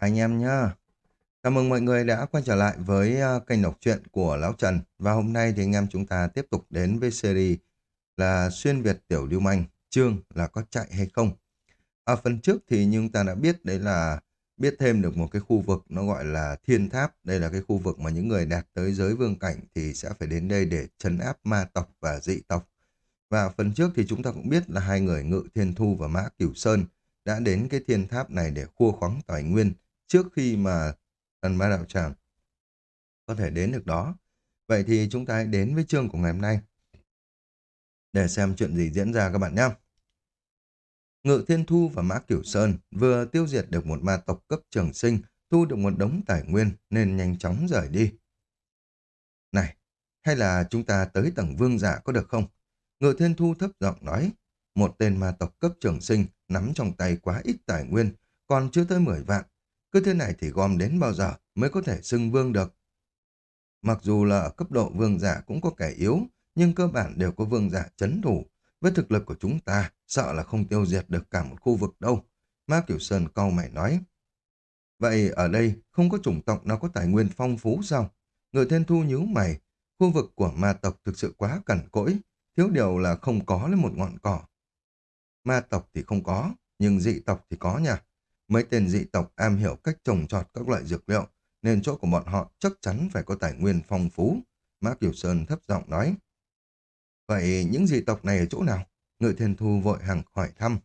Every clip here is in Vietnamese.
anh em nhá. Chào mừng mọi người đã quay trở lại với à, kênh đọc truyện của Lão Trần. Và hôm nay thì anh em chúng ta tiếp tục đến với series là Xuyên Việt Tiểu Lưu Manh, chương là có chạy hay không. Ở phần trước thì chúng ta đã biết đấy là biết thêm được một cái khu vực nó gọi là Thiên Tháp. Đây là cái khu vực mà những người đạt tới giới vương cảnh thì sẽ phải đến đây để trấn áp ma tộc và dị tộc. Và phần trước thì chúng ta cũng biết là hai người Ngự Thiên Thu và Mã Cửu Sơn đã đến cái thiên tháp này để khua khoáng tài nguyên trước khi mà thần ma đạo tràng có thể đến được đó. Vậy thì chúng ta hãy đến với chương của ngày hôm nay để xem chuyện gì diễn ra các bạn nhé. Ngự Thiên Thu và Mã Cửu Sơn vừa tiêu diệt được một ma tộc cấp trường sinh, thu được một đống tài nguyên nên nhanh chóng rời đi. Này, hay là chúng ta tới tầng vương giả có được không? Ngự Thiên Thu thấp giọng nói, một tên ma tộc cấp trường sinh nắm trong tay quá ít tài nguyên, còn chưa tới 10 vạn. Cứ thế này thì gom đến bao giờ mới có thể xưng vương được. Mặc dù là ở cấp độ vương giả cũng có kẻ yếu, nhưng cơ bản đều có vương giả chấn thủ. Với thực lực của chúng ta, sợ là không tiêu diệt được cả một khu vực đâu. Ma Kiểu Sơn cau mày nói. Vậy ở đây không có chủng tộc nào có tài nguyên phong phú sao? Người thiên thu nhíu mày, khu vực của ma tộc thực sự quá cằn cỗi, thiếu điều là không có lên một ngọn cỏ. Ma tộc thì không có, nhưng dị tộc thì có nha. Mấy tên dị tộc am hiểu cách trồng trọt các loại dược liệu, nên chỗ của bọn họ chắc chắn phải có tài nguyên phong phú. Mã Kiều Sơn thấp giọng nói. Vậy những dị tộc này ở chỗ nào? Ngự Thiên Thu vội hàng hỏi thăm.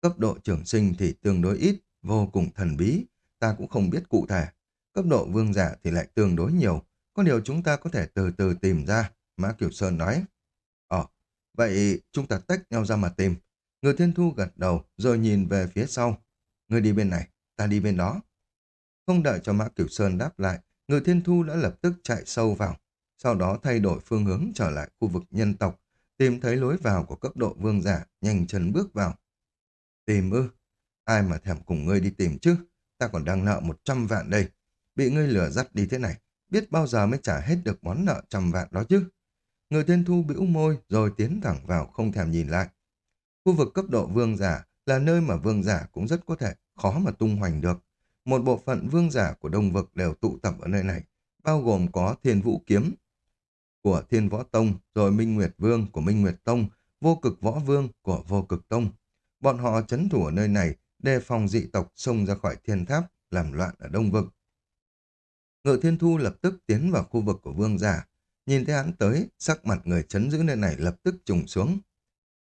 Cấp độ trưởng sinh thì tương đối ít, vô cùng thần bí, ta cũng không biết cụ thể. Cấp độ vương giả thì lại tương đối nhiều, có điều chúng ta có thể từ từ tìm ra, Mã Kiều Sơn nói. Ồ, vậy chúng ta tách nhau ra mà tìm. Người Thiên Thu gật đầu rồi nhìn về phía sau. Ngươi đi bên này, ta đi bên đó. Không đợi cho Mã Cửu Sơn đáp lại, người Thiên Thu đã lập tức chạy sâu vào. Sau đó thay đổi phương hướng trở lại khu vực nhân tộc, tìm thấy lối vào của cấp độ vương giả, nhanh chân bước vào. Tìm ư? Ai mà thèm cùng ngươi đi tìm chứ? Ta còn đang nợ một trăm vạn đây. Bị ngươi lừa dắt đi thế này, biết bao giờ mới trả hết được món nợ trăm vạn đó chứ? Người thiên thu bĩu môi rồi tiến thẳng vào không thèm nhìn lại. Khu vực cấp độ vương giả là nơi mà vương giả cũng rất có thể khó mà tung hoành được. Một bộ phận vương giả của đông vực đều tụ tập ở nơi này, bao gồm có thiên vũ kiếm của thiên võ tông, rồi minh nguyệt vương của minh nguyệt tông, vô cực võ vương của vô cực tông. Bọn họ chấn thủ ở nơi này, đề phòng dị tộc xông ra khỏi thiên tháp, làm loạn ở đông vực. Ngự thiên thu lập tức tiến vào khu vực của vương giả, Nhìn thấy hắn tới, sắc mặt người chấn giữ nơi này lập tức trùng xuống.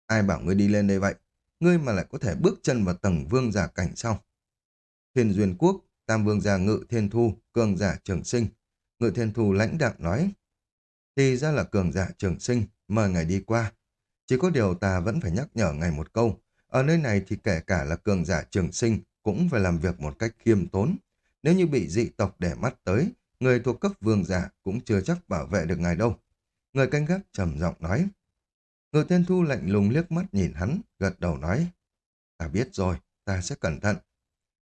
Ai bảo ngươi đi lên đây vậy? Ngươi mà lại có thể bước chân vào tầng vương giả cảnh sau. Thiên Duyên Quốc, Tam Vương giả Ngự Thiên Thu, Cường giả Trường Sinh. Ngự Thiên Thu lãnh đạm nói. Thì ra là Cường giả Trường Sinh, mời ngài đi qua. Chỉ có điều ta vẫn phải nhắc nhở ngài một câu. Ở nơi này thì kể cả là Cường giả Trường Sinh cũng phải làm việc một cách khiêm tốn. Nếu như bị dị tộc để mắt tới, người thuộc cấp vương giả cũng chưa chắc bảo vệ được ngài đâu. Người canh gác trầm giọng nói. Người thiên thu lạnh lùng liếc mắt nhìn hắn, gật đầu nói. Ta biết rồi, ta sẽ cẩn thận.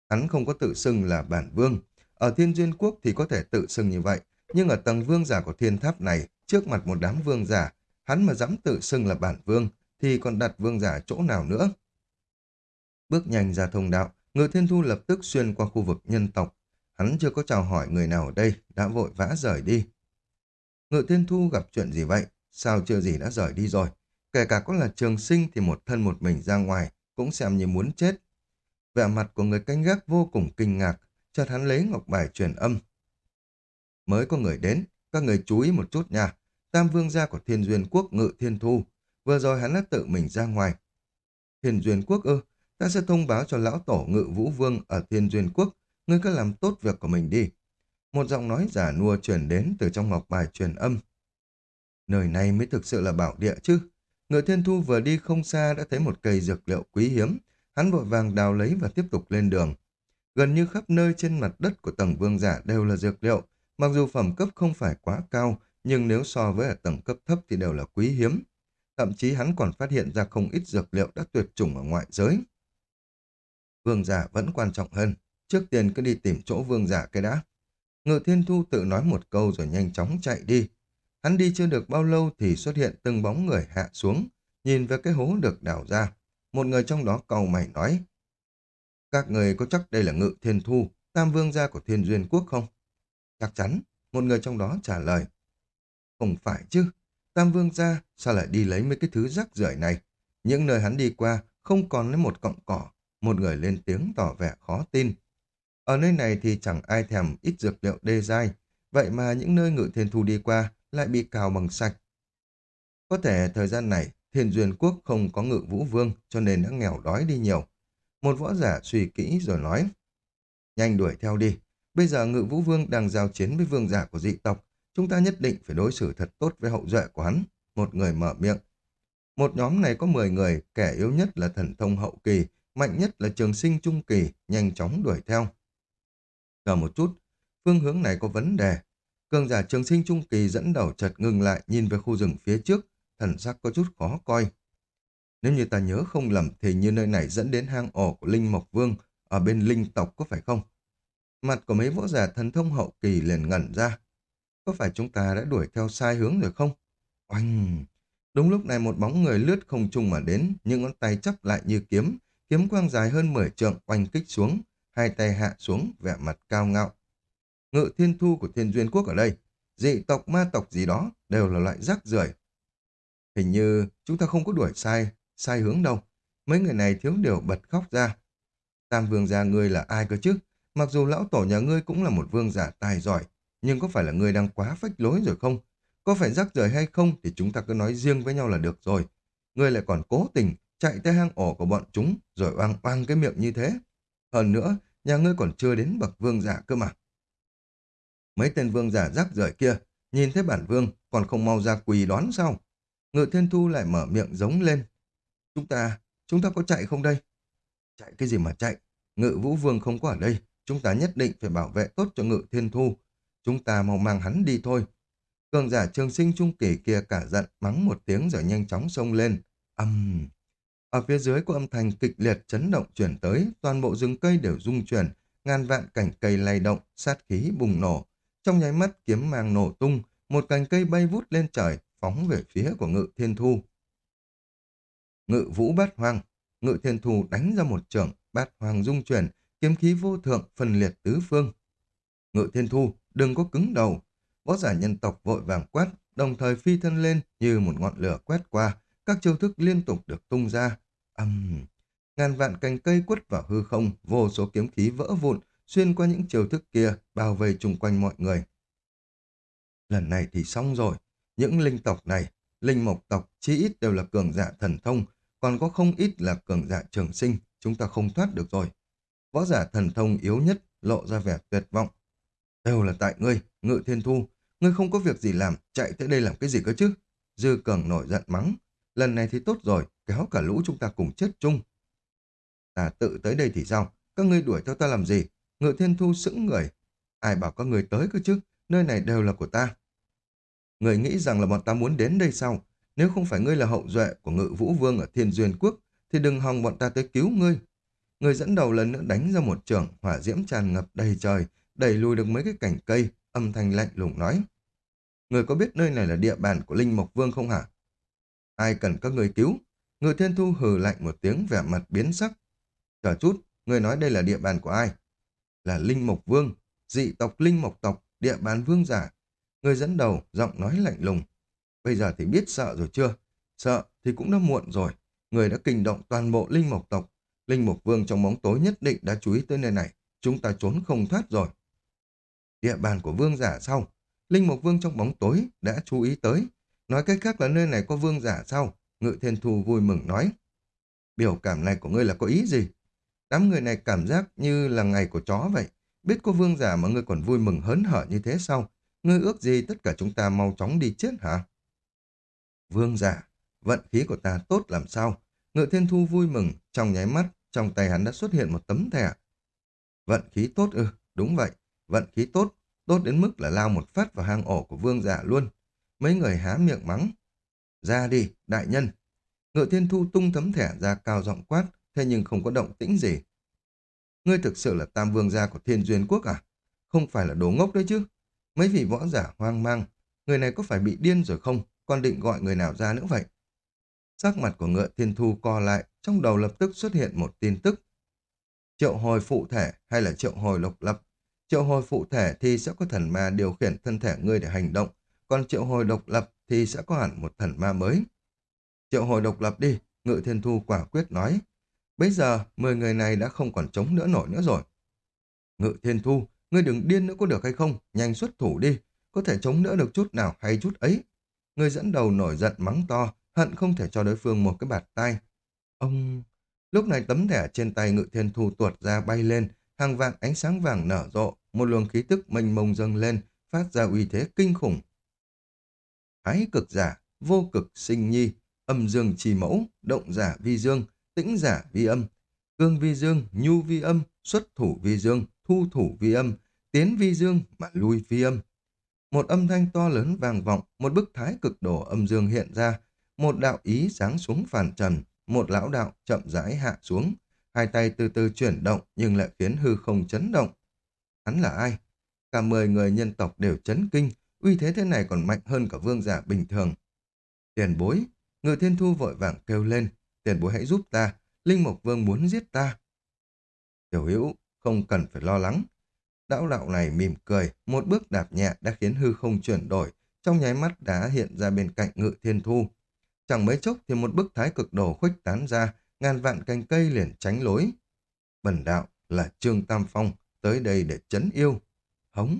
Hắn không có tự xưng là bản vương. Ở thiên duyên quốc thì có thể tự xưng như vậy, nhưng ở tầng vương giả của thiên tháp này, trước mặt một đám vương giả, hắn mà dám tự xưng là bản vương, thì còn đặt vương giả chỗ nào nữa? Bước nhanh ra thông đạo, người thiên thu lập tức xuyên qua khu vực nhân tộc, Hắn chưa có chào hỏi người nào ở đây, đã vội vã rời đi. Ngự thiên thu gặp chuyện gì vậy? Sao chưa gì đã rời đi rồi? Kể cả có là trường sinh thì một thân một mình ra ngoài, cũng xem như muốn chết. Vẻ mặt của người canh gác vô cùng kinh ngạc, chợt hắn lấy ngọc bài truyền âm. Mới có người đến, các người chú ý một chút nha. Tam vương gia của thiên duyên quốc ngự thiên thu. Vừa rồi hắn đã tự mình ra ngoài. Thiên duyên quốc ư, ta sẽ thông báo cho lão tổ ngự vũ vương ở thiên duyên quốc ngươi cứ làm tốt việc của mình đi. Một giọng nói giả nua truyền đến từ trong ngọc bài truyền âm. Nơi này mới thực sự là bảo địa chứ. Người thiên thu vừa đi không xa đã thấy một cây dược liệu quý hiếm. Hắn vội vàng đào lấy và tiếp tục lên đường. Gần như khắp nơi trên mặt đất của tầng vương giả đều là dược liệu. Mặc dù phẩm cấp không phải quá cao, nhưng nếu so với ở tầng cấp thấp thì đều là quý hiếm. Thậm chí hắn còn phát hiện ra không ít dược liệu đã tuyệt chủng ở ngoại giới. Vương giả vẫn quan trọng hơn. Trước tiên cứ đi tìm chỗ vương giả cái đã. Ngự thiên thu tự nói một câu rồi nhanh chóng chạy đi. Hắn đi chưa được bao lâu thì xuất hiện từng bóng người hạ xuống, nhìn về cái hố được đào ra. Một người trong đó cầu mày nói. Các người có chắc đây là ngự thiên thu, tam vương gia của thiên duyên quốc không? Chắc chắn, một người trong đó trả lời. Không phải chứ, tam vương gia sao lại đi lấy mấy cái thứ rắc rưởi này? Những nơi hắn đi qua không còn lấy một cọng cỏ, một người lên tiếng tỏ vẻ khó tin. Ở nơi này thì chẳng ai thèm ít dược liệu đê dai, vậy mà những nơi ngự thiên thu đi qua lại bị cào bằng sạch. Có thể thời gian này, thiên duyên quốc không có ngự vũ vương cho nên đã nghèo đói đi nhiều. Một võ giả suy kỹ rồi nói, nhanh đuổi theo đi, bây giờ ngự vũ vương đang giao chiến với vương giả của dị tộc, chúng ta nhất định phải đối xử thật tốt với hậu duệ của hắn. Một người mở miệng. Một nhóm này có 10 người, kẻ yếu nhất là thần thông hậu kỳ, mạnh nhất là trường sinh trung kỳ, nhanh chóng đuổi theo. Chờ một chút, phương hướng này có vấn đề. Cường giả trường sinh trung kỳ dẫn đầu chợt ngừng lại nhìn về khu rừng phía trước, thần sắc có chút khó coi. Nếu như ta nhớ không lầm thì như nơi này dẫn đến hang ổ của Linh Mộc Vương ở bên Linh tộc có phải không? Mặt của mấy võ giả thần thông hậu kỳ liền ngẩn ra. Có phải chúng ta đã đuổi theo sai hướng rồi không? Oanh! Đúng lúc này một bóng người lướt không trung mà đến, những ngón tay chắp lại như kiếm, kiếm quang dài hơn 10 trượng oanh kích xuống, hai tay hạ xuống, vẻ mặt cao ngạo. Ngự thiên thu của thiên duyên quốc ở đây, dị tộc ma tộc gì đó đều là loại rác rưởi. Hình như chúng ta không có đuổi sai, sai hướng đâu. Mấy người này thiếu điều bật khóc ra. Tam vương gia ngươi là ai cơ chứ? Mặc dù lão tổ nhà ngươi cũng là một vương giả tài giỏi, nhưng có phải là ngươi đang quá phách lối rồi không? Có phải rắc rời hay không thì chúng ta cứ nói riêng với nhau là được rồi. Ngươi lại còn cố tình chạy tới hang ổ của bọn chúng rồi oang oang cái miệng như thế. Hơn nữa, nhà ngươi còn chưa đến bậc vương giả cơ mà. Mấy tên vương giả rác rời kia, nhìn thấy bản vương còn không mau ra quỳ đón sao? Ngự thiên thu lại mở miệng giống lên. Chúng ta, chúng ta có chạy không đây? Chạy cái gì mà chạy? Ngự vũ vương không có ở đây. Chúng ta nhất định phải bảo vệ tốt cho ngự thiên thu. Chúng ta mau mang hắn đi thôi. Cường giả trường sinh trung kỳ kia cả giận mắng một tiếng rồi nhanh chóng xông lên. Âm... Um... Ở phía dưới có âm thanh kịch liệt chấn động chuyển tới, toàn bộ rừng cây đều rung chuyển, ngàn vạn cảnh cây lay động, sát khí bùng nổ. Trong nháy mắt kiếm mang nổ tung, một cành cây bay vút lên trời, phóng về phía của ngự thiên thu. Ngự vũ bát hoang, ngự thiên thu đánh ra một trường, bát hoang rung chuyển, kiếm khí vô thượng phân liệt tứ phương. Ngự thiên thu, đừng có cứng đầu. Võ giả nhân tộc vội vàng quát, đồng thời phi thân lên như một ngọn lửa quét qua, các chiêu thức liên tục được tung ra. Âm... Uhm. Ngàn vạn cành cây quất vào hư không, vô số kiếm khí vỡ vụn, xuyên qua những chiều thức kia, bao vây chung quanh mọi người. Lần này thì xong rồi. Những linh tộc này, linh mộc tộc, chí ít đều là cường giả thần thông, còn có không ít là cường giả trường sinh, chúng ta không thoát được rồi. Võ giả thần thông yếu nhất lộ ra vẻ tuyệt vọng. Đều là tại ngươi, ngự thiên thu. Ngươi không có việc gì làm, chạy tới đây làm cái gì cơ chứ? Dư cường nổi giận mắng. Lần này thì tốt rồi, kéo cả lũ chúng ta cùng chết chung. Ta tự tới đây thì sao? Các ngươi đuổi theo ta làm gì? Ngự thiên thu sững người. Ai bảo các người tới cơ chứ? Nơi này đều là của ta. Người nghĩ rằng là bọn ta muốn đến đây sao? Nếu không phải ngươi là hậu duệ của ngự vũ vương ở thiên duyên quốc, thì đừng hòng bọn ta tới cứu ngươi. Người dẫn đầu lần nữa đánh ra một trường, hỏa diễm tràn ngập đầy trời, đẩy lùi được mấy cái cành cây, âm thanh lạnh lùng nói. Người có biết nơi này là địa bàn của Linh Mộc Vương không hả? Ai cần các người cứu? Người thiên thu hừ lạnh một tiếng vẻ mặt biến sắc. Chờ chút, người nói đây là địa bàn của ai? Là Linh Mộc Vương, dị tộc Linh Mộc tộc, địa bàn vương giả. Người dẫn đầu, giọng nói lạnh lùng. Bây giờ thì biết sợ rồi chưa? Sợ thì cũng đã muộn rồi. Người đã kinh động toàn bộ Linh Mộc tộc. Linh Mộc Vương trong bóng tối nhất định đã chú ý tới nơi này. Chúng ta trốn không thoát rồi. Địa bàn của vương giả sau. Linh Mộc Vương trong bóng tối đã chú ý tới. Nói cách khác là nơi này có vương giả sau. Ngự Thiên Thu vui mừng nói. Biểu cảm này của ngươi là có ý gì? Đám người này cảm giác như là ngày của chó vậy. Biết cô vương giả mà ngươi còn vui mừng hớn hở như thế sao? Ngươi ước gì tất cả chúng ta mau chóng đi chết hả? Vương giả, vận khí của ta tốt làm sao? Ngự thiên thu vui mừng, trong nháy mắt, trong tay hắn đã xuất hiện một tấm thẻ. Vận khí tốt ư, đúng vậy, vận khí tốt, tốt đến mức là lao một phát vào hang ổ của vương giả luôn. Mấy người há miệng mắng. Ra đi, đại nhân. Ngự thiên thu tung tấm thẻ ra cao giọng quát, thế nhưng không có động tĩnh gì. Ngươi thực sự là tam vương gia của thiên duyên quốc à? Không phải là đồ ngốc đấy chứ. Mấy vị võ giả hoang mang, người này có phải bị điên rồi không? Con định gọi người nào ra nữa vậy? Sắc mặt của ngựa thiên thu co lại, trong đầu lập tức xuất hiện một tin tức. triệu hồi phụ thể hay là triệu hồi độc lập. Triệu hồi phụ thể thì sẽ có thần ma điều khiển thân thể ngươi để hành động, còn triệu hồi độc lập thì sẽ có hẳn một thần ma mới. Triệu hồi độc lập đi, Ngự Thiên Thu quả quyết nói. Bây giờ, 10 người này đã không còn chống nữa nổi nữa rồi. Ngự Thiên Thu, ngươi đừng điên nữa có được hay không? Nhanh xuất thủ đi, có thể chống đỡ được chút nào hay chút ấy. Người dẫn đầu nổi giận mắng to, hận không thể cho đối phương một cái bạt tay. Ông... Lúc này tấm thẻ trên tay Ngự Thiên Thu tuột ra bay lên, hàng vạn ánh sáng vàng nở rộ, một luồng khí tức mênh mông dâng lên, phát ra uy thế kinh khủng. Ái cực giả, vô cực sinh nhi, âm dương trì mẫu, động giả vi dương, tĩnh giả vi âm, cương vi dương, nhu vi âm, xuất thủ vi dương, thu thủ vi âm, tiến vi dương mà lui vi âm. Một âm thanh to lớn vang vọng, một bức thái cực đổ âm dương hiện ra, một đạo ý sáng xuống phản trần, một lão đạo chậm rãi hạ xuống, hai tay từ từ chuyển động nhưng lại khiến hư không chấn động. Hắn là ai? Cả mười người nhân tộc đều chấn kinh, uy thế thế này còn mạnh hơn cả vương giả bình thường. Tiền bối, người thiên thu vội vàng kêu lên, tiền bối hãy giúp ta, Linh Mộc Vương muốn giết ta. Tiểu hữu, không cần phải lo lắng. Đạo đạo này mỉm cười, một bước đạp nhẹ đã khiến hư không chuyển đổi, trong nháy mắt đã hiện ra bên cạnh ngự thiên thu. Chẳng mấy chốc thì một bức thái cực đồ khuếch tán ra, ngàn vạn cành cây liền tránh lối. Bần đạo là Trương Tam Phong, tới đây để chấn yêu. Hống!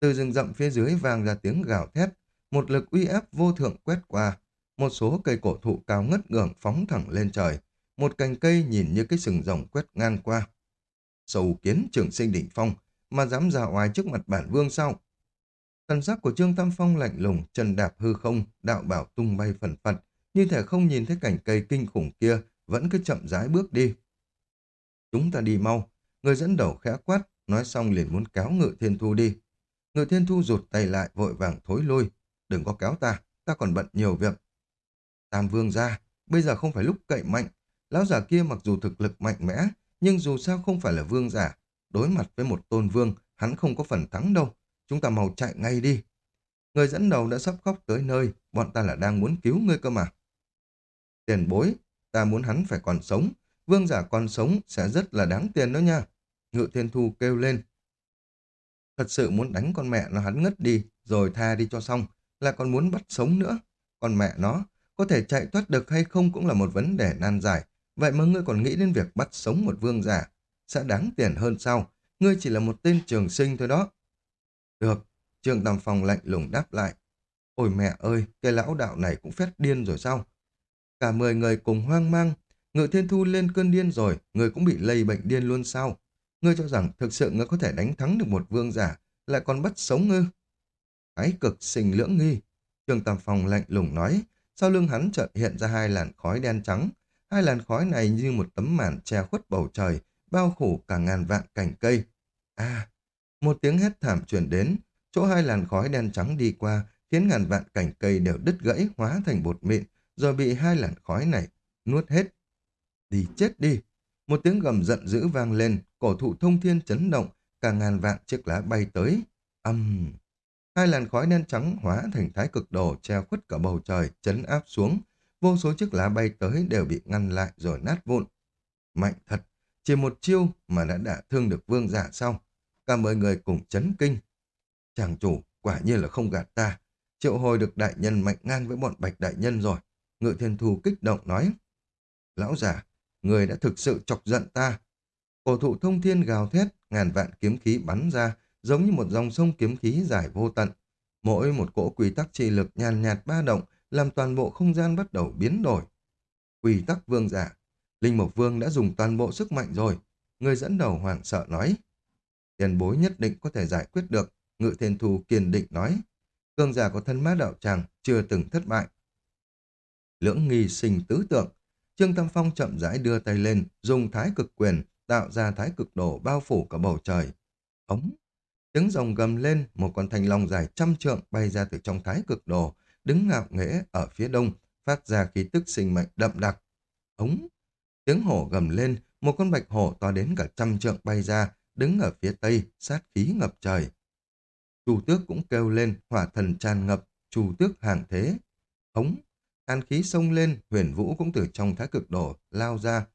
Từ rừng rậm phía dưới vang ra tiếng gào thét, một lực uy áp vô thượng quét qua. Một số cây cổ thụ cao ngất ngưỡng phóng thẳng lên trời. Một cành cây nhìn như cái sừng rồng quét ngang qua. Sầu kiến trường sinh đỉnh phong, mà dám ra oai trước mặt bản vương sao? Thần sắc của Trương Tam Phong lạnh lùng, chân đạp hư không, đạo bảo tung bay phần phật, như thể không nhìn thấy cảnh cây kinh khủng kia, vẫn cứ chậm rãi bước đi. Chúng ta đi mau, người dẫn đầu khẽ quát, nói xong liền muốn kéo ngự thiên thu đi. Ngự thiên thu rụt tay lại vội vàng thối lui, đừng có kéo ta, ta còn bận nhiều việc. Tam vương ra, bây giờ không phải lúc cậy mạnh, lão giả kia mặc dù thực lực mạnh mẽ, nhưng dù sao không phải là vương giả, đối mặt với một tôn vương, hắn không có phần thắng đâu, chúng ta mau chạy ngay đi. Người dẫn đầu đã sắp khóc tới nơi, bọn ta là đang muốn cứu ngươi cơ mà. Tiền bối, ta muốn hắn phải còn sống, vương giả còn sống sẽ rất là đáng tiền đó nha. Ngự thiên thu kêu lên. Thật sự muốn đánh con mẹ nó hắn ngất đi, rồi tha đi cho xong, là còn muốn bắt sống nữa. Con mẹ nó, có thể chạy thoát được hay không cũng là một vấn đề nan giải. Vậy mà ngươi còn nghĩ đến việc bắt sống một vương giả, sẽ đáng tiền hơn sao? Ngươi chỉ là một tên trường sinh thôi đó. Được, Trương Tam phòng lạnh lùng đáp lại. Ôi mẹ ơi, cái lão đạo này cũng phét điên rồi sao? Cả mười người cùng hoang mang, Ngự Thiên Thu lên cơn điên rồi, người cũng bị lây bệnh điên luôn sao? Ngươi cho rằng thực sự ngươi có thể đánh thắng được một vương giả, lại còn bắt sống ngư? Cái cực sinh lưỡng nghi. Trương Tam Phong lạnh lùng nói, sau lưng hắn chợt hiện ra hai làn khói đen trắng. Hai làn khói này như một tấm màn che khuất bầu trời, bao phủ cả ngàn vạn cành cây. À, một tiếng hét thảm truyền đến, chỗ hai làn khói đen trắng đi qua, khiến ngàn vạn cành cây đều đứt gãy hóa thành bột mịn, rồi bị hai làn khói này nuốt hết. Đi chết đi! Một tiếng gầm giận dữ vang lên, cổ thụ thông thiên chấn động, cả ngàn vạn chiếc lá bay tới. Âm! Hai làn khói đen trắng hóa thành thái cực đồ che khuất cả bầu trời, chấn áp xuống. Vô số chiếc lá bay tới đều bị ngăn lại rồi nát vụn. Mạnh thật! Chỉ một chiêu mà đã đả thương được vương giả sau. Cả mọi người cùng chấn kinh. Chàng chủ, quả nhiên là không gạt ta. Triệu hồi được đại nhân mạnh ngang với bọn bạch đại nhân rồi. Ngự thiên thù kích động nói. Lão giả, người đã thực sự chọc giận ta. Cổ thụ thông thiên gào thét, ngàn vạn kiếm khí bắn ra, giống như một dòng sông kiếm khí dài vô tận. Mỗi một cỗ quy tắc trị lực nhàn nhạt ba động, làm toàn bộ không gian bắt đầu biến đổi. Quy tắc vương giả, Linh Mộc Vương đã dùng toàn bộ sức mạnh rồi. Người dẫn đầu hoảng sợ nói. Tiền bối nhất định có thể giải quyết được. Ngự thiên thù kiên định nói. Cương giả có thân má đạo tràng chưa từng thất bại. Lưỡng nghi sinh tứ tượng. Trương Tam Phong chậm rãi đưa tay lên, dùng thái cực quyền, tạo ra thái cực đồ bao phủ cả bầu trời. Ống! Tiếng rồng gầm lên, một con thanh long dài trăm trượng bay ra từ trong thái cực đồ, đứng ngạo nghễ ở phía đông, phát ra khí tức sinh mệnh đậm đặc. Ống! Tiếng hổ gầm lên, một con bạch hổ to đến cả trăm trượng bay ra, đứng ở phía tây, sát khí ngập trời. Chủ tước cũng kêu lên, hỏa thần tràn ngập, chủ tước hàng thế. ống hàn khí sông lên, huyền vũ cũng từ trong thái cực đồ lao ra.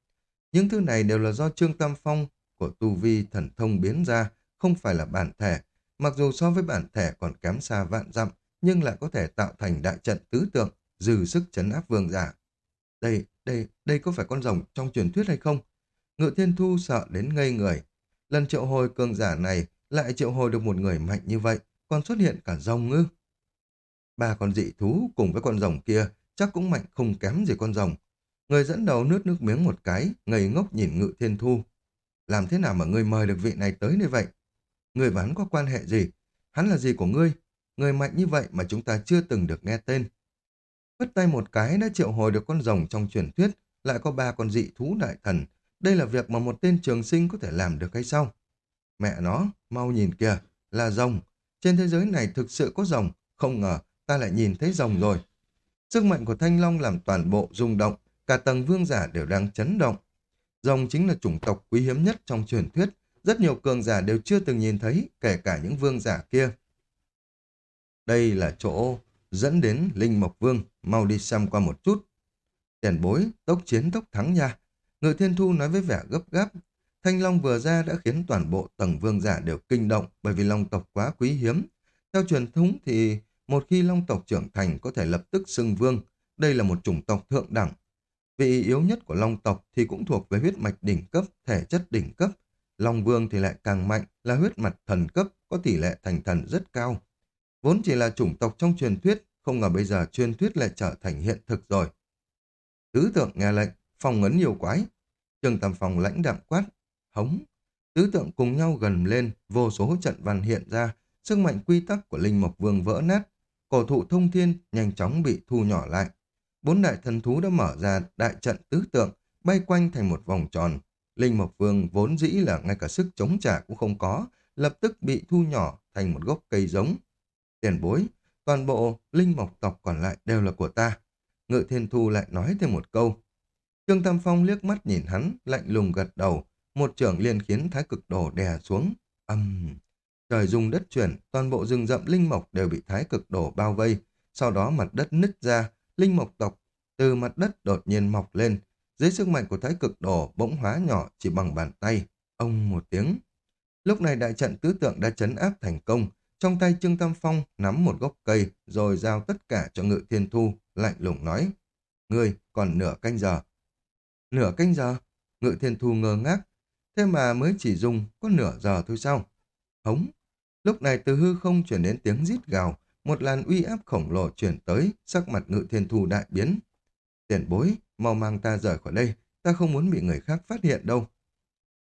Những thứ này đều là do Trương Tam Phong của tu vi thần thông biến ra, không phải là bản thể. Mặc dù so với bản thể còn kém xa vạn dặm, nhưng lại có thể tạo thành đại trận tứ tượng, dư sức chấn áp vương giả. Đây, đây, đây có phải con rồng trong truyền thuyết hay không? Ngự thiên thu sợ đến ngây người. Lần triệu hồi cường giả này lại triệu hồi được một người mạnh như vậy, còn xuất hiện cả rồng ngư. Ba con dị thú cùng với con rồng kia chắc cũng mạnh không kém gì con rồng. Người dẫn đầu nước nước miếng một cái, ngây ngốc nhìn ngự thiên thu. Làm thế nào mà ngươi mời được vị này tới đây vậy? Người và hắn có quan hệ gì? Hắn là gì của ngươi? Người mạnh như vậy mà chúng ta chưa từng được nghe tên. Vứt tay một cái đã triệu hồi được con rồng trong truyền thuyết, lại có ba con dị thú đại thần. Đây là việc mà một tên trường sinh có thể làm được hay sao? Mẹ nó, mau nhìn kìa, là rồng. Trên thế giới này thực sự có rồng, không ngờ ta lại nhìn thấy rồng rồi. Sức mạnh của Thanh Long làm toàn bộ rung động, cả tầng vương giả đều đang chấn động. Rồng chính là chủng tộc quý hiếm nhất trong truyền thuyết, rất nhiều cường giả đều chưa từng nhìn thấy, kể cả những vương giả kia. Đây là chỗ dẫn đến Linh Mộc Vương, mau đi xem qua một chút. Tiền bối, tốc chiến tốc thắng nha. Ngự Thiên Thu nói với vẻ gấp gáp. Thanh Long vừa ra đã khiến toàn bộ tầng vương giả đều kinh động bởi vì Long tộc quá quý hiếm. Theo truyền thống thì một khi Long tộc trưởng thành có thể lập tức xưng vương. Đây là một chủng tộc thượng đẳng. Vị yếu nhất của Long tộc thì cũng thuộc về huyết mạch đỉnh cấp, thể chất đỉnh cấp. Long vương thì lại càng mạnh, là huyết mạch thần cấp, có tỷ lệ thành thần rất cao. Vốn chỉ là chủng tộc trong truyền thuyết, không ngờ bây giờ truyền thuyết lại trở thành hiện thực rồi. Tứ tượng nghe lệnh, phòng ấn nhiều quái. Trường Tam Phòng lãnh đạm quát, hống. Tứ tượng cùng nhau gần lên, vô số trận văn hiện ra, sức mạnh quy tắc của Linh Mộc Vương vỡ nát. Cổ thụ thông thiên nhanh chóng bị thu nhỏ lại. Bốn đại thần thú đã mở ra đại trận tứ tượng, bay quanh thành một vòng tròn. Linh Mộc Vương vốn dĩ là ngay cả sức chống trả cũng không có, lập tức bị thu nhỏ thành một gốc cây giống. Tiền bối, toàn bộ linh mộc tộc còn lại đều là của ta. Ngự thiên thu lại nói thêm một câu. Trương Tam Phong liếc mắt nhìn hắn, lạnh lùng gật đầu. Một trưởng liền khiến thái cực đồ đè xuống. Âm... Trời dùng đất chuyển, toàn bộ rừng rậm linh mộc đều bị thái cực đồ bao vây. Sau đó mặt đất nứt ra, linh mộc tộc từ mặt đất đột nhiên mọc lên. Dưới sức mạnh của thái cực đồ bỗng hóa nhỏ chỉ bằng bàn tay. Ông một tiếng. Lúc này đại trận tứ tượng đã chấn áp thành công, trong tay Trương Tam Phong nắm một gốc cây rồi giao tất cả cho Ngự Thiên Thu, lạnh lùng nói. Ngươi còn nửa canh giờ. Nửa canh giờ? Ngự Thiên Thu ngơ ngác. Thế mà mới chỉ dùng có nửa giờ thôi sao? Hống. Lúc này từ hư không chuyển đến tiếng rít gào, một làn uy áp khổng lồ chuyển tới, sắc mặt Ngự Thiên Thu đại biến. Tiền bối, mau mang ta rời khỏi đây, ta không muốn bị người khác phát hiện đâu.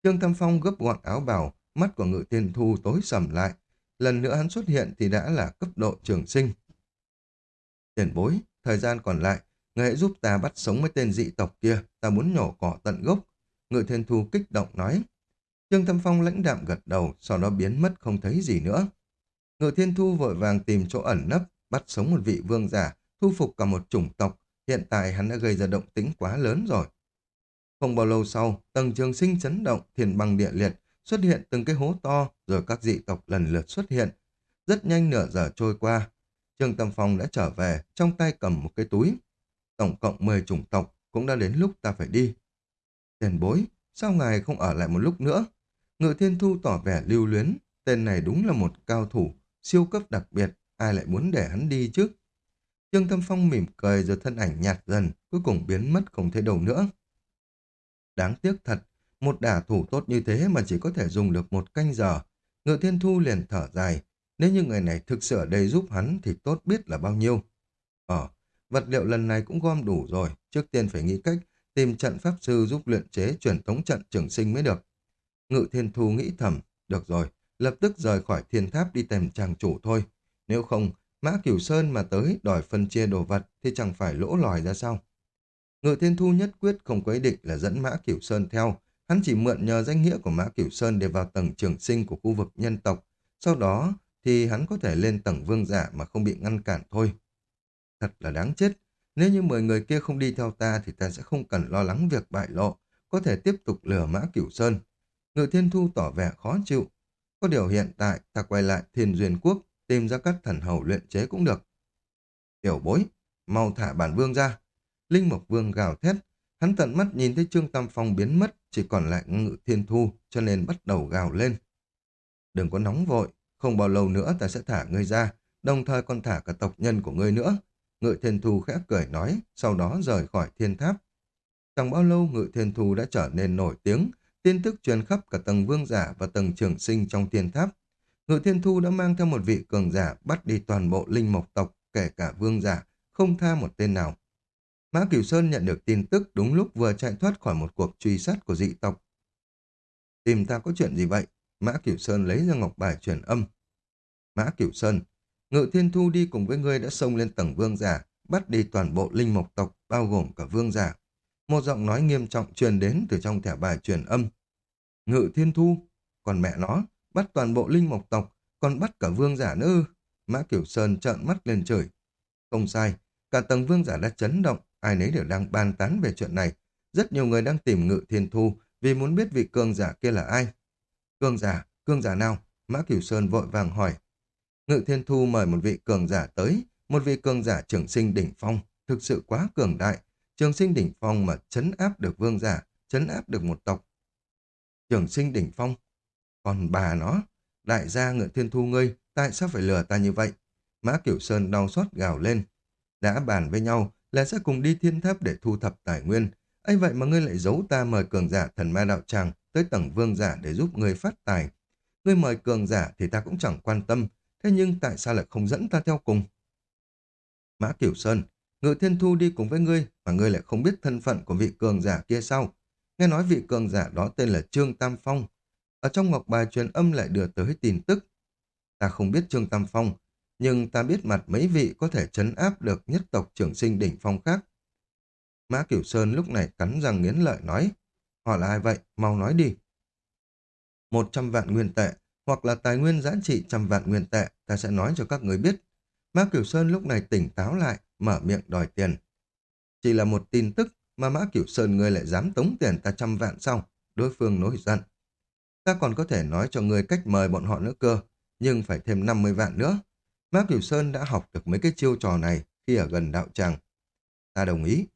Trương Tam Phong gấp gọn áo bào, mắt của Ngự Thiên Thu tối sầm lại, lần nữa hắn xuất hiện thì đã là cấp độ trường sinh. Tiền bối, thời gian còn lại, người hãy giúp ta bắt sống mấy tên dị tộc kia, ta muốn nhổ cỏ tận gốc. Ngự thiên thu kích động nói. Trương Thâm Phong lãnh đạm gật đầu, sau đó biến mất không thấy gì nữa. Ngự thiên thu vội vàng tìm chỗ ẩn nấp, bắt sống một vị vương giả, thu phục cả một chủng tộc. Hiện tại hắn đã gây ra động tĩnh quá lớn rồi. Không bao lâu sau, tầng trường sinh chấn động, thiền băng địa liệt, xuất hiện từng cái hố to, rồi các dị tộc lần lượt xuất hiện. Rất nhanh nửa giờ trôi qua, Trương Tâm Phong đã trở về, trong tay cầm một cái túi. Tổng cộng 10 chủng tộc, cũng đã đến lúc ta phải đi. Tiền bối, sao ngài không ở lại một lúc nữa? Ngự Thiên Thu tỏ vẻ lưu luyến, tên này đúng là một cao thủ, siêu cấp đặc biệt, ai lại muốn để hắn đi chứ? Trương Tâm Phong mỉm cười rồi thân ảnh nhạt dần, cuối cùng biến mất không thấy đâu nữa. Đáng tiếc thật, một đả thủ tốt như thế mà chỉ có thể dùng được một canh giờ. Ngự thiên thu liền thở dài. Nếu như người này thực sự ở đây giúp hắn thì tốt biết là bao nhiêu. Ờ, vật liệu lần này cũng gom đủ rồi. Trước tiên phải nghĩ cách tìm trận pháp sư giúp luyện chế truyền tống trận trường sinh mới được. Ngự thiên thu nghĩ thầm. Được rồi, lập tức rời khỏi thiên tháp đi tìm chàng chủ thôi. Nếu không, Mã Cửu Sơn mà tới đòi phân chia đồ vật thì chẳng phải lỗ lòi ra sao. Ngự thiên thu nhất quyết không có ý định là dẫn Mã Cửu Sơn theo, Hắn chỉ mượn nhờ danh nghĩa của Mã Cửu Sơn để vào tầng trường sinh của khu vực nhân tộc. Sau đó thì hắn có thể lên tầng vương giả mà không bị ngăn cản thôi. Thật là đáng chết. Nếu như 10 người kia không đi theo ta thì ta sẽ không cần lo lắng việc bại lộ. Có thể tiếp tục lừa Mã Cửu Sơn. Ngự Thiên Thu tỏ vẻ khó chịu. Có điều hiện tại ta quay lại Thiên Duyên Quốc tìm ra các thần hầu luyện chế cũng được. Tiểu bối, mau thả bản vương ra. Linh Mộc Vương gào thét, Hắn tận mắt nhìn thấy Trương Tam Phong biến mất, chỉ còn lại ngự thiên thu, cho nên bắt đầu gào lên. Đừng có nóng vội, không bao lâu nữa ta sẽ thả ngươi ra, đồng thời còn thả cả tộc nhân của ngươi nữa. Ngự thiên thu khẽ cười nói, sau đó rời khỏi thiên tháp. Chẳng bao lâu ngự thiên thu đã trở nên nổi tiếng, tin tức truyền khắp cả tầng vương giả và tầng trường sinh trong thiên tháp. Ngự thiên thu đã mang theo một vị cường giả bắt đi toàn bộ linh mộc tộc, kể cả vương giả, không tha một tên nào. Mã Cửu Sơn nhận được tin tức đúng lúc vừa chạy thoát khỏi một cuộc truy sát của dị tộc. Tìm ta có chuyện gì vậy? Mã Cửu Sơn lấy ra ngọc bài truyền âm. Mã Cửu Sơn, Ngự Thiên Thu đi cùng với ngươi đã xông lên tầng vương giả, bắt đi toàn bộ linh mộc tộc, bao gồm cả vương giả. Một giọng nói nghiêm trọng truyền đến từ trong thẻ bài truyền âm. Ngự Thiên Thu, còn mẹ nó, bắt toàn bộ linh mộc tộc, còn bắt cả vương giả nữa Mã Kiểu Sơn trợn mắt lên trời. Không sai, cả tầng vương giả đã chấn động, ai nấy đều đang bàn tán về chuyện này. Rất nhiều người đang tìm Ngự Thiên Thu vì muốn biết vị cường giả kia là ai. Cường giả, cường giả nào? Mã Kiểu Sơn vội vàng hỏi. Ngự Thiên Thu mời một vị cường giả tới, một vị cường giả trưởng sinh đỉnh phong, thực sự quá cường đại. Trường sinh đỉnh phong mà chấn áp được vương giả, chấn áp được một tộc. Trường sinh đỉnh phong, còn bà nó, đại gia Ngự Thiên Thu ngươi, tại sao phải lừa ta như vậy? Mã Kiểu Sơn đau xót gào lên. Đã bàn với nhau là sẽ cùng đi thiên tháp để thu thập tài nguyên. ấy vậy mà ngươi lại giấu ta mời cường giả thần ma đạo tràng tới tầng vương giả để giúp ngươi phát tài. Ngươi mời cường giả thì ta cũng chẳng quan tâm, thế nhưng tại sao lại không dẫn ta theo cùng? Mã Kiểu Sơn, Ngự Thiên Thu đi cùng với ngươi mà ngươi lại không biết thân phận của vị cường giả kia sao? Nghe nói vị cường giả đó tên là Trương Tam Phong. Ở trong ngọc bài truyền âm lại đưa tới tin tức. Ta không biết Trương Tam Phong, nhưng ta biết mặt mấy vị có thể chấn áp được nhất tộc trưởng sinh đỉnh phong khác. Mã Cửu Sơn lúc này cắn răng nghiến lợi nói, họ là ai vậy, mau nói đi. Một trăm vạn nguyên tệ, hoặc là tài nguyên giá trị trăm vạn nguyên tệ, ta sẽ nói cho các người biết. Mã Cửu Sơn lúc này tỉnh táo lại, mở miệng đòi tiền. Chỉ là một tin tức mà Mã Cửu Sơn ngươi lại dám tống tiền ta trăm vạn sau, đối phương nổi giận. Ta còn có thể nói cho người cách mời bọn họ nữa cơ, nhưng phải thêm 50 vạn nữa. Mác Cửu Sơn đã học được mấy cái chiêu trò này khi ở gần đạo tràng. Ta đồng ý.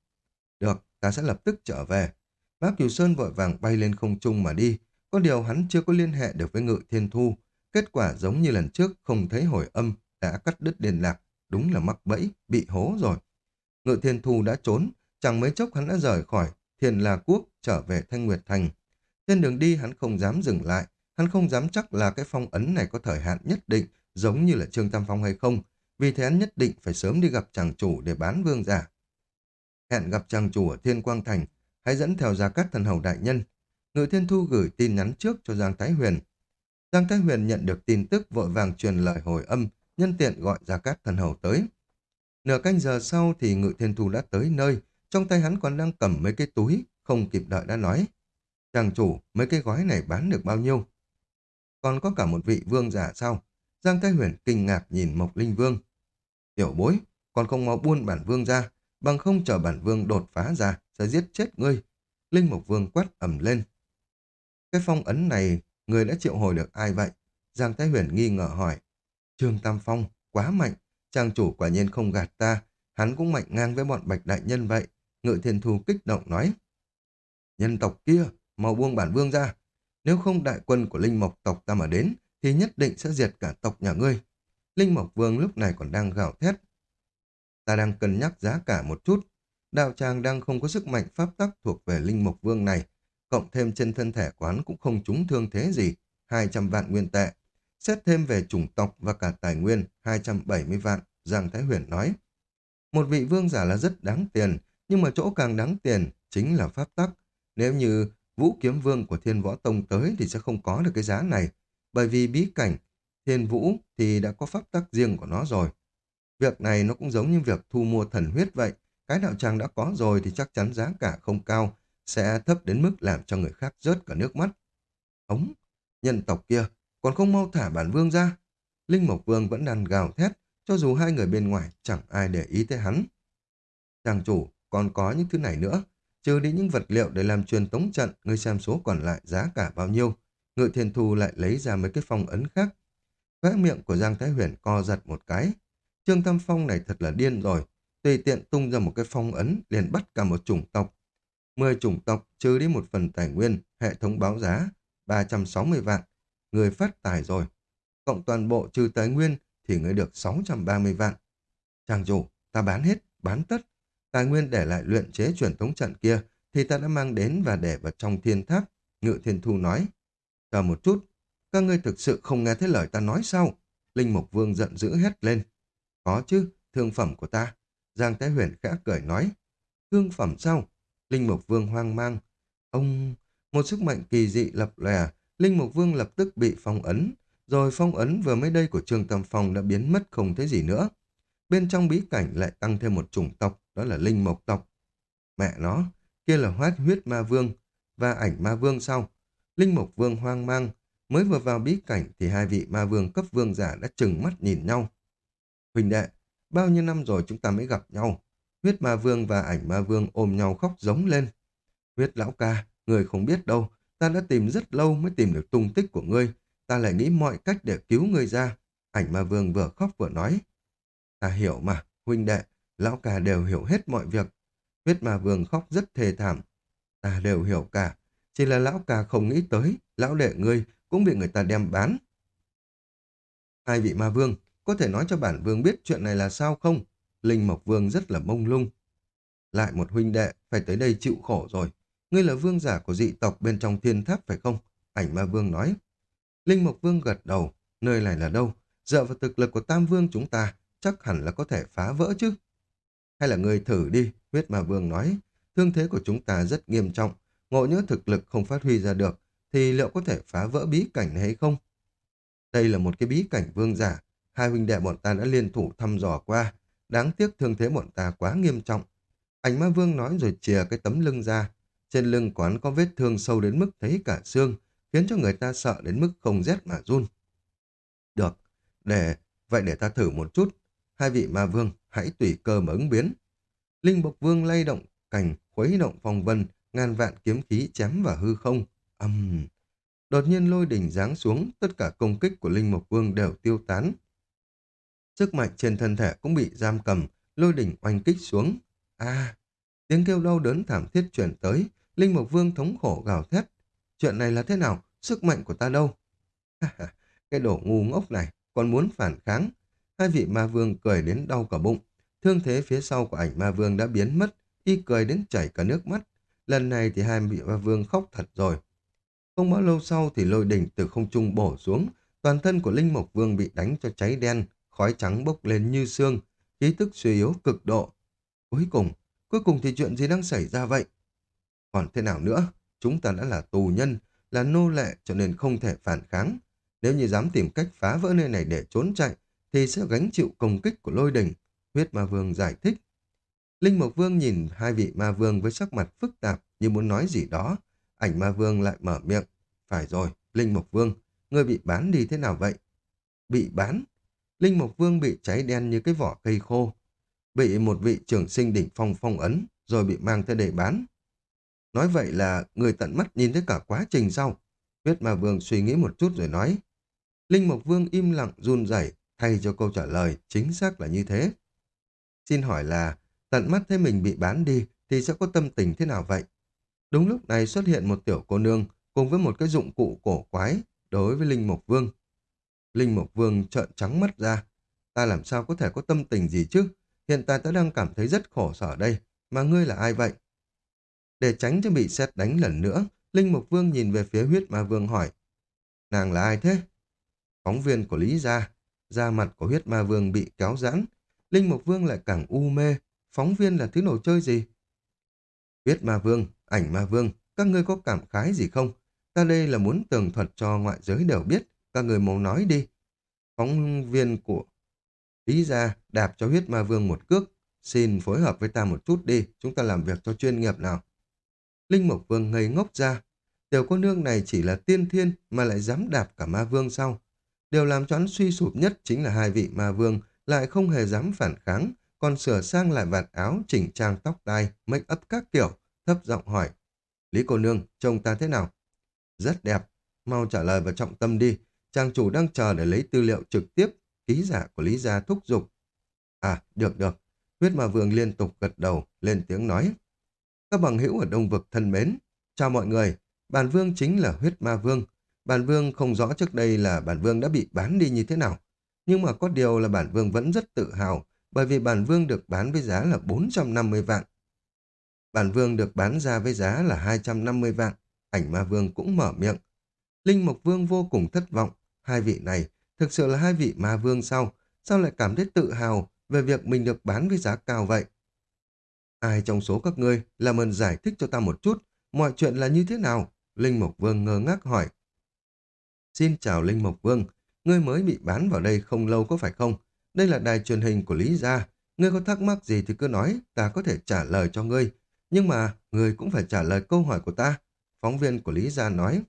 Được, ta sẽ lập tức trở về. Mác Cửu Sơn vội vàng bay lên không trung mà đi. Có điều hắn chưa có liên hệ được với Ngự Thiên Thu. Kết quả giống như lần trước không thấy hồi âm, đã cắt đứt liên lạc. Đúng là mắc bẫy, bị hố rồi. Ngự Thiên Thu đã trốn, chẳng mấy chốc hắn đã rời khỏi Thiên La Quốc trở về Thanh Nguyệt Thành. Trên đường đi hắn không dám dừng lại, hắn không dám chắc là cái phong ấn này có thời hạn nhất định giống như là Trương Tam Phong hay không, vì thế hắn nhất định phải sớm đi gặp chàng chủ để bán vương giả. Hẹn gặp chàng chủ ở Thiên Quang Thành, hãy dẫn theo Gia Cát Thần Hầu Đại Nhân. Ngự Thiên Thu gửi tin nhắn trước cho Giang Thái Huyền. Giang Thái Huyền nhận được tin tức vội vàng truyền lời hồi âm, nhân tiện gọi Gia Cát Thần Hầu tới. Nửa canh giờ sau thì Ngự Thiên Thu đã tới nơi, trong tay hắn còn đang cầm mấy cái túi, không kịp đợi đã nói. Chàng chủ, mấy cái gói này bán được bao nhiêu? Còn có cả một vị vương giả sao? Giang Thái Huyền kinh ngạc nhìn Mộc Linh Vương. Tiểu bối, còn không mau buôn bản vương ra, bằng không chờ bản vương đột phá ra, sẽ giết chết ngươi. Linh Mộc Vương quát ầm lên. Cái phong ấn này, người đã triệu hồi được ai vậy? Giang Thái Huyền nghi ngờ hỏi. Trương Tam Phong, quá mạnh, trang chủ quả nhiên không gạt ta, hắn cũng mạnh ngang với bọn bạch đại nhân vậy. Ngự thiên thu kích động nói. Nhân tộc kia, mau buông bản vương ra. Nếu không đại quân của Linh Mộc tộc ta mà đến, thì nhất định sẽ diệt cả tộc nhà ngươi. Linh Mộc Vương lúc này còn đang gào thét. Ta đang cân nhắc giá cả một chút. Đạo tràng đang không có sức mạnh pháp tắc thuộc về Linh Mộc Vương này. Cộng thêm trên thân thể quán cũng không trúng thương thế gì. 200 vạn nguyên tệ. Xét thêm về chủng tộc và cả tài nguyên 270 vạn, Giang Thái Huyền nói. Một vị vương giả là rất đáng tiền, nhưng mà chỗ càng đáng tiền chính là pháp tắc. Nếu như Vũ Kiếm Vương của Thiên Võ Tông tới thì sẽ không có được cái giá này bởi vì bí cảnh thiên vũ thì đã có pháp tắc riêng của nó rồi. Việc này nó cũng giống như việc thu mua thần huyết vậy. Cái đạo tràng đã có rồi thì chắc chắn giá cả không cao, sẽ thấp đến mức làm cho người khác rớt cả nước mắt. Ống, nhân tộc kia, còn không mau thả bản vương ra. Linh Mộc Vương vẫn đang gào thét, cho dù hai người bên ngoài chẳng ai để ý tới hắn. Chàng chủ, còn có những thứ này nữa. Trừ đi những vật liệu để làm truyền tống trận, ngươi xem số còn lại giá cả bao nhiêu. Ngự thiên thu lại lấy ra mấy cái phong ấn khác. Khóe miệng của Giang Thái Huyền co giật một cái. Trương Tam Phong này thật là điên rồi. Tùy tiện tung ra một cái phong ấn liền bắt cả một chủng tộc. 10 chủng tộc trừ đi một phần tài nguyên, hệ thống báo giá, 360 vạn. Người phát tài rồi. Cộng toàn bộ trừ tài nguyên thì người được 630 vạn. Chàng chủ, ta bán hết, bán tất. Tài nguyên để lại luyện chế truyền thống trận kia thì ta đã mang đến và để vào trong thiên tháp. Ngự thiên thu nói. Chờ một chút, các ngươi thực sự không nghe thấy lời ta nói sao? Linh Mục Vương giận dữ hét lên. Có chứ, thương phẩm của ta. Giang Thái Huyền khẽ cười nói. Thương phẩm sao? Linh Mục Vương hoang mang. Ông... Một sức mạnh kỳ dị lập lè, Linh Mục Vương lập tức bị phong ấn. Rồi phong ấn vừa mới đây của Trương Tâm Phong đã biến mất không thấy gì nữa. Bên trong bí cảnh lại tăng thêm một chủng tộc, đó là Linh Mộc tộc. Mẹ nó, kia là hoát huyết ma vương và ảnh ma vương sau. Linh Mộc Vương hoang mang, mới vừa vào bí cảnh thì hai vị ma vương cấp vương giả đã chừng mắt nhìn nhau. Huỳnh đệ, bao nhiêu năm rồi chúng ta mới gặp nhau. Huyết ma vương và ảnh ma vương ôm nhau khóc giống lên. Huyết lão ca, người không biết đâu, ta đã tìm rất lâu mới tìm được tung tích của ngươi. Ta lại nghĩ mọi cách để cứu ngươi ra. Ảnh ma vương vừa khóc vừa nói. Ta hiểu mà, huynh đệ, lão cả đều hiểu hết mọi việc. Huyết ma vương khóc rất thề thảm. Ta đều hiểu cả, chỉ là lão cả không nghĩ tới, lão đệ ngươi cũng bị người ta đem bán. Hai vị ma vương, có thể nói cho bản vương biết chuyện này là sao không? Linh Mộc Vương rất là mông lung. Lại một huynh đệ, phải tới đây chịu khổ rồi. Ngươi là vương giả của dị tộc bên trong thiên tháp phải không? Ảnh ma vương nói. Linh Mộc Vương gật đầu. Nơi này là đâu? Dựa vào thực lực của Tam Vương chúng ta, chắc hẳn là có thể phá vỡ chứ. Hay là ngươi thử đi, huyết ma vương nói. Thương thế của chúng ta rất nghiêm trọng. Ngộ nhớ thực lực không phát huy ra được, thì liệu có thể phá vỡ bí cảnh này hay không? Đây là một cái bí cảnh vương giả. Hai huynh đệ bọn ta đã liên thủ thăm dò qua. Đáng tiếc thương thế bọn ta quá nghiêm trọng. Ảnh ma vương nói rồi chìa cái tấm lưng ra. Trên lưng quán có vết thương sâu đến mức thấy cả xương, khiến cho người ta sợ đến mức không rét mà run. Được, để vậy để ta thử một chút. Hai vị ma vương, hãy tùy cơ mà ứng biến. Linh Bộc Vương lay động cành, khuấy động phong vân, ngàn vạn kiếm khí chém vào hư không. Âm... Uhm. Đột nhiên lôi đỉnh giáng xuống, tất cả công kích của Linh Mộc Vương đều tiêu tán. Sức mạnh trên thân thể cũng bị giam cầm, lôi đỉnh oanh kích xuống. À, tiếng kêu đau đớn thảm thiết chuyển tới, Linh Mộc Vương thống khổ gào thét. Chuyện này là thế nào? Sức mạnh của ta đâu? cái đồ ngu ngốc này, còn muốn phản kháng. Hai vị ma vương cười đến đau cả bụng. Thương thế phía sau của ảnh ma vương đã biến mất, y cười đến chảy cả nước mắt. Lần này thì hai vị ma vương khóc thật rồi. Không bao lâu sau thì lôi đỉnh từ không trung bổ xuống, toàn thân của Linh Mộc Vương bị đánh cho cháy đen, khói trắng bốc lên như xương, khí tức suy yếu cực độ. Cuối cùng, cuối cùng thì chuyện gì đang xảy ra vậy? Còn thế nào nữa? Chúng ta đã là tù nhân, là nô lệ cho nên không thể phản kháng. Nếu như dám tìm cách phá vỡ nơi này để trốn chạy, thì sẽ gánh chịu công kích của lôi đỉnh. Huyết ma vương giải thích. Linh Mộc Vương nhìn hai vị ma vương với sắc mặt phức tạp như muốn nói gì đó. Ảnh ma vương lại mở miệng. Phải rồi, Linh Mộc Vương, ngươi bị bán đi thế nào vậy? Bị bán? Linh Mộc Vương bị cháy đen như cái vỏ cây khô. Bị một vị trưởng sinh đỉnh phong phong ấn, rồi bị mang tới để bán. Nói vậy là người tận mắt nhìn thấy cả quá trình sau. Huyết ma vương suy nghĩ một chút rồi nói. Linh Mộc Vương im lặng run rẩy thay cho câu trả lời chính xác là như thế. Xin hỏi là tận mắt thấy mình bị bán đi thì sẽ có tâm tình thế nào vậy? Đúng lúc này xuất hiện một tiểu cô nương cùng với một cái dụng cụ cổ quái đối với Linh Mộc Vương. Linh Mộc Vương trợn trắng mắt ra. Ta làm sao có thể có tâm tình gì chứ? Hiện tại ta đang cảm thấy rất khổ sở đây. Mà ngươi là ai vậy? Để tránh cho bị xét đánh lần nữa, Linh Mộc Vương nhìn về phía huyết ma vương hỏi. Nàng là ai thế? Phóng viên của Lý Gia. Da mặt của huyết ma vương bị kéo giãn. Linh Mộc Vương lại càng u mê. Phóng viên là thứ đồ chơi gì? Huyết ma vương, ảnh ma vương, các ngươi có cảm khái gì không? Ta đây là muốn tường thuật cho ngoại giới đều biết. Các người mau nói đi. Phóng viên của Lý Gia đạp cho huyết ma vương một cước. Xin phối hợp với ta một chút đi. Chúng ta làm việc cho chuyên nghiệp nào. Linh Mộc Vương ngây ngốc ra. Tiểu cô nương này chỉ là tiên thiên mà lại dám đạp cả ma vương sau. Điều làm cho hắn suy sụp nhất chính là hai vị ma vương lại không hề dám phản kháng, còn sửa sang lại vạt áo, chỉnh trang tóc tai, make up các kiểu, thấp giọng hỏi. Lý cô nương, trông ta thế nào? Rất đẹp. Mau trả lời vào trọng tâm đi. Trang chủ đang chờ để lấy tư liệu trực tiếp. Ký giả của Lý Gia thúc giục. À, được được. Huyết ma vương liên tục gật đầu, lên tiếng nói. Các bằng hữu ở Đông Vực thân mến, chào mọi người, bản vương chính là huyết ma vương. Bản vương không rõ trước đây là bản vương đã bị bán đi như thế nào. Nhưng mà có điều là bản vương vẫn rất tự hào, bởi vì bản vương được bán với giá là 450 vạn. Bản vương được bán ra với giá là 250 vạn. Ảnh ma vương cũng mở miệng. Linh Mộc Vương vô cùng thất vọng. Hai vị này thực sự là hai vị ma vương sao? Sao lại cảm thấy tự hào về việc mình được bán với giá cao vậy? Ai trong số các ngươi làm ơn giải thích cho ta một chút, mọi chuyện là như thế nào? Linh Mộc Vương ngơ ngác hỏi. Xin chào Linh Mộc Vương, ngươi mới bị bán vào đây không lâu có phải không? Đây là đài truyền hình của Lý Gia. Ngươi có thắc mắc gì thì cứ nói, ta có thể trả lời cho ngươi. Nhưng mà, ngươi cũng phải trả lời câu hỏi của ta. Phóng viên của Lý Gia nói.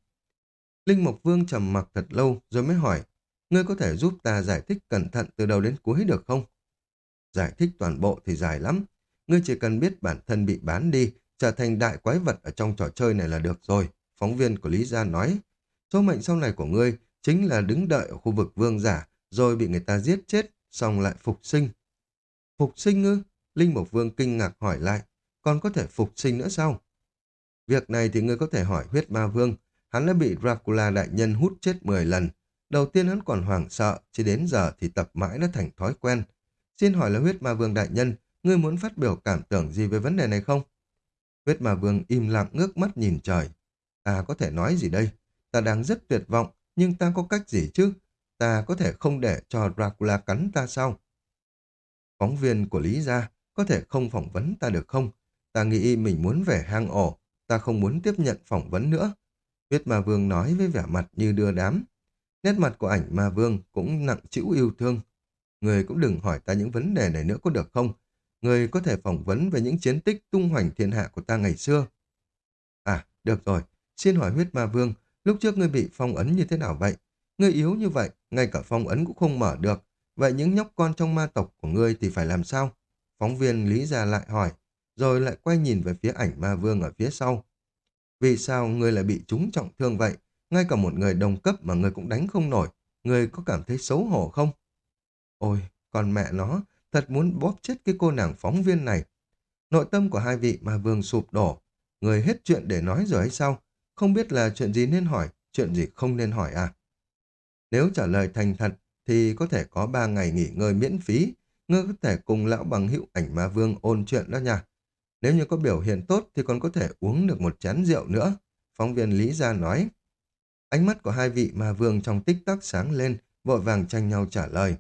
Linh Mộc Vương trầm mặc thật lâu rồi mới hỏi, ngươi có thể giúp ta giải thích cẩn thận từ đầu đến cuối được không? Giải thích toàn bộ thì dài lắm. Ngươi chỉ cần biết bản thân bị bán đi, trở thành đại quái vật ở trong trò chơi này là được rồi. Phóng viên của Lý Gia nói, số mệnh sau này của ngươi chính là đứng đợi ở khu vực vương giả, rồi bị người ta giết chết, xong lại phục sinh. Phục sinh ư? Linh Mộc Vương kinh ngạc hỏi lại, còn có thể phục sinh nữa sao? Việc này thì ngươi có thể hỏi huyết ma vương, hắn đã bị Dracula đại nhân hút chết 10 lần. Đầu tiên hắn còn hoảng sợ, chỉ đến giờ thì tập mãi đã thành thói quen. Xin hỏi là huyết ma vương đại nhân, ngươi muốn phát biểu cảm tưởng gì về vấn đề này không? Huyết ma vương im lặng ngước mắt nhìn trời. Ta có thể nói gì đây? Ta đang rất tuyệt vọng, nhưng ta có cách gì chứ? Ta có thể không để cho Dracula cắn ta sao? Phóng viên của Lý Gia có thể không phỏng vấn ta được không? Ta nghĩ mình muốn về hang ổ, ta không muốn tiếp nhận phỏng vấn nữa. Huyết ma vương nói với vẻ mặt như đưa đám. Nét mặt của ảnh ma vương cũng nặng chịu yêu thương. Người cũng đừng hỏi ta những vấn đề này nữa có được không? Người có thể phỏng vấn về những chiến tích tung hoành thiên hạ của ta ngày xưa. À, được rồi. Xin hỏi huyết ma vương, lúc trước ngươi bị phong ấn như thế nào vậy? Ngươi yếu như vậy, ngay cả phong ấn cũng không mở được. Vậy những nhóc con trong ma tộc của ngươi thì phải làm sao? Phóng viên Lý Gia lại hỏi, rồi lại quay nhìn về phía ảnh ma vương ở phía sau. Vì sao ngươi lại bị chúng trọng thương vậy? Ngay cả một người đồng cấp mà ngươi cũng đánh không nổi. Ngươi có cảm thấy xấu hổ không? Ôi, con mẹ nó, thật muốn bóp chết cái cô nàng phóng viên này. Nội tâm của hai vị ma vương sụp đổ. Người hết chuyện để nói rồi hay sao? Không biết là chuyện gì nên hỏi, chuyện gì không nên hỏi à? Nếu trả lời thành thật, thì có thể có ba ngày nghỉ ngơi miễn phí. Ngươi có thể cùng lão bằng hữu ảnh ma vương ôn chuyện đó nha. Nếu như có biểu hiện tốt thì còn có thể uống được một chén rượu nữa. Phóng viên Lý Gia nói. Ánh mắt của hai vị ma vương trong tích tắc sáng lên, vội vàng tranh nhau trả lời.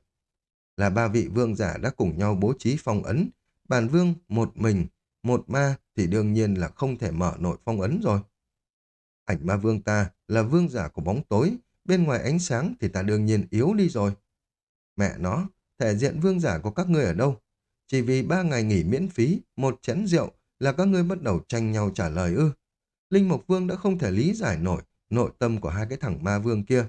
Là ba vị vương giả đã cùng nhau bố trí phong ấn. Bản vương, một mình, một ma thì đương nhiên là không thể mở nội phong ấn rồi. Ảnh ma vương ta là vương giả của bóng tối, bên ngoài ánh sáng thì ta đương nhiên yếu đi rồi. Mẹ nó, thể diện vương giả của các ngươi ở đâu? Chỉ vì ba ngày nghỉ miễn phí, một chén rượu là các ngươi bắt đầu tranh nhau trả lời ư. Linh Mộc Vương đã không thể lý giải nổi nội tâm của hai cái thằng ma vương kia.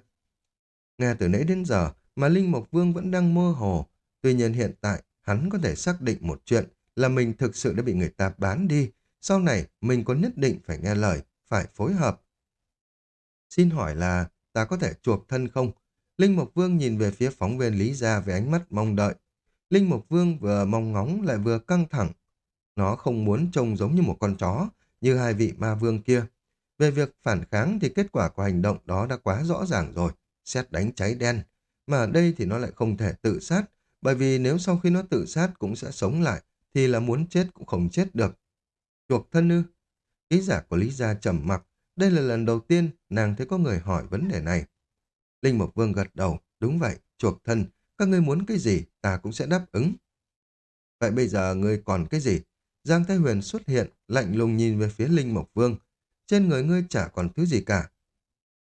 Nghe từ nãy đến giờ mà Linh Mộc Vương vẫn đang mơ hồ. Tuy nhiên hiện tại hắn có thể xác định một chuyện là mình thực sự đã bị người ta bán đi. Sau này mình có nhất định phải nghe lời, phải phối hợp. Xin hỏi là ta có thể chuộc thân không? Linh Mộc Vương nhìn về phía phóng viên Lý Gia với ánh mắt mong đợi. Linh Mộc Vương vừa mong ngóng lại vừa căng thẳng. Nó không muốn trông giống như một con chó, như hai vị ma vương kia. Về việc phản kháng thì kết quả của hành động đó đã quá rõ ràng rồi. Xét đánh cháy đen. Mà ở đây thì nó lại không thể tự sát, bởi vì nếu sau khi nó tự sát cũng sẽ sống lại, thì là muốn chết cũng không chết được. Chuộc thân ư? Ký giả của Lý Gia trầm mặc. Đây là lần đầu tiên nàng thấy có người hỏi vấn đề này. Linh Mộc Vương gật đầu. Đúng vậy, chuộc thân. Các ngươi muốn cái gì, ta cũng sẽ đáp ứng. Vậy bây giờ ngươi còn cái gì? Giang Thái Huyền xuất hiện, lạnh lùng nhìn về phía Linh Mộc Vương. Trên người ngươi chả còn thứ gì cả.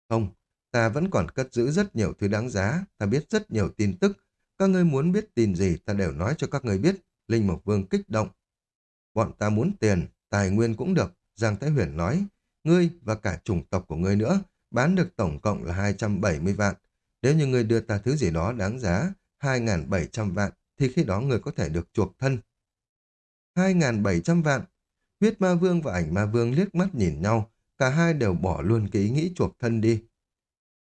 Không, ta vẫn còn cất giữ rất nhiều thứ đáng giá, ta biết rất nhiều tin tức. Các ngươi muốn biết tin gì ta đều nói cho các ngươi biết. Linh Mộc Vương kích động. Bọn ta muốn tiền, tài nguyên cũng được, Giang Thái Huyền nói. Ngươi và cả chủng tộc của ngươi nữa, bán được tổng cộng là 270 vạn. Nếu như ngươi đưa ta thứ gì đó đáng giá, 2.700 vạn, thì khi đó người có thể được chuộc thân. 2.700 vạn. Huyết ma vương và ảnh ma vương liếc mắt nhìn nhau, cả hai đều bỏ luôn cái ý nghĩ chuộc thân đi.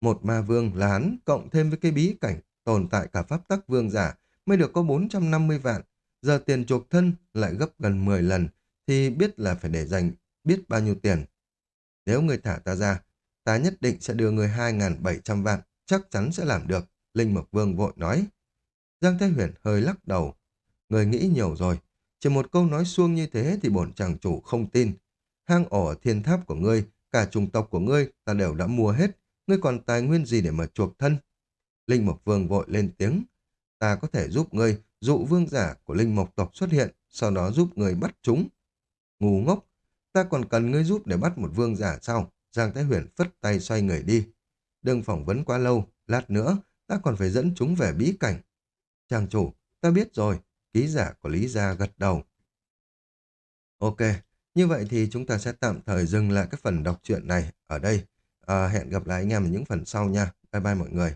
Một ma vương là hắn, cộng thêm với cái bí cảnh tồn tại cả pháp tắc vương giả, mới được có 450 vạn. Giờ tiền chuộc thân lại gấp gần 10 lần, thì biết là phải để dành biết bao nhiêu tiền. Nếu người thả ta ra, ta nhất định sẽ đưa người 2.700 vạn, chắc chắn sẽ làm được, Linh Mộc Vương vội nói. Giang Thái Huyền hơi lắc đầu. Người nghĩ nhiều rồi, chỉ một câu nói xuông như thế thì bổn chàng chủ không tin. Hang ổ thiên tháp của ngươi, cả chủng tộc của ngươi ta đều đã mua hết, ngươi còn tài nguyên gì để mà chuộc thân? Linh Mộc Vương vội lên tiếng. Ta có thể giúp ngươi dụ vương giả của Linh Mộc tộc xuất hiện, sau đó giúp ngươi bắt chúng. Ngu ngốc, ta còn cần ngươi giúp để bắt một vương giả sao? Giang Thái Huyền phất tay xoay người đi. Đừng phỏng vấn quá lâu, lát nữa ta còn phải dẫn chúng về bí cảnh. Chàng chủ, ta biết rồi, ký giả của Lý Gia gật đầu. Ok, như vậy thì chúng ta sẽ tạm thời dừng lại cái phần đọc truyện này ở đây. À, hẹn gặp lại anh em ở những phần sau nha. Bye bye mọi người.